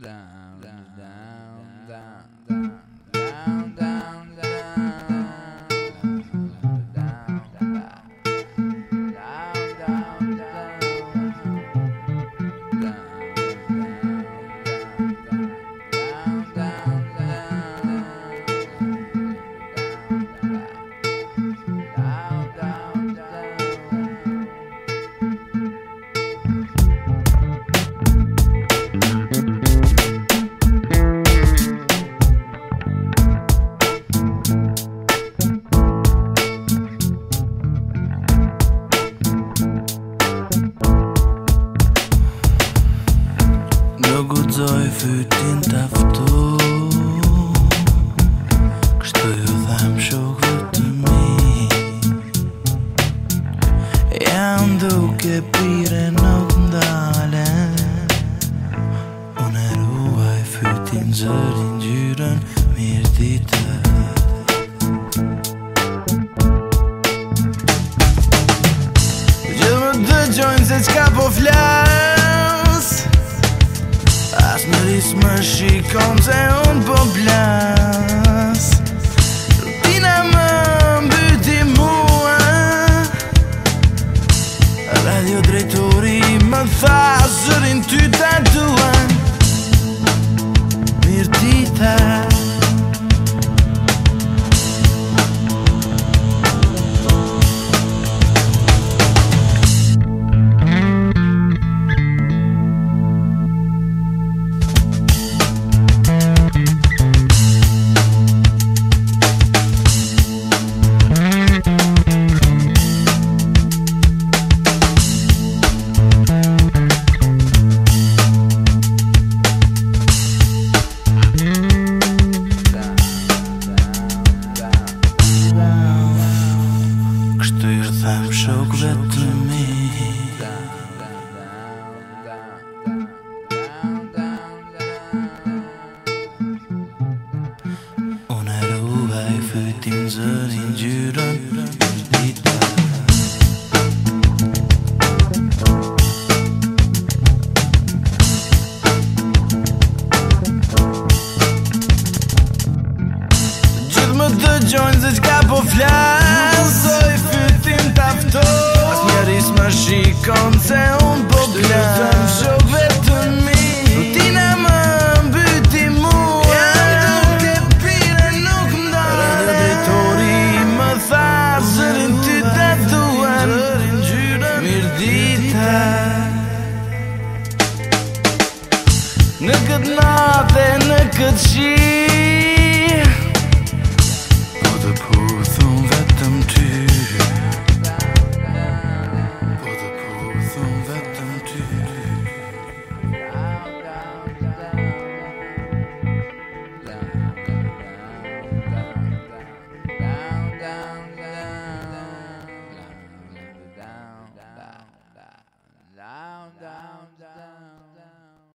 la Gudzoj fytin të fëtu Kështu ju dhem shukve të mi Jam duke pire në të ndale Unë e ruaj fytin zërin gjyren Mirë ditë Gjëmë të gjojnë se qka po flanë Pas më rrisë më shikon se unë po blas Rutina më mbyti mua Radio drejtori më tha ty të duan rock vet me la la la da da la on er owe für din so sind juden die shikon se unë po bla Shtë të po më shokë vetë në mi Rutina më mbyti mua Ja në do pire nuk më dore Rërë dhe tori më tha Zërën ty të duan mirë dita Në këtë natë e në këtë shikë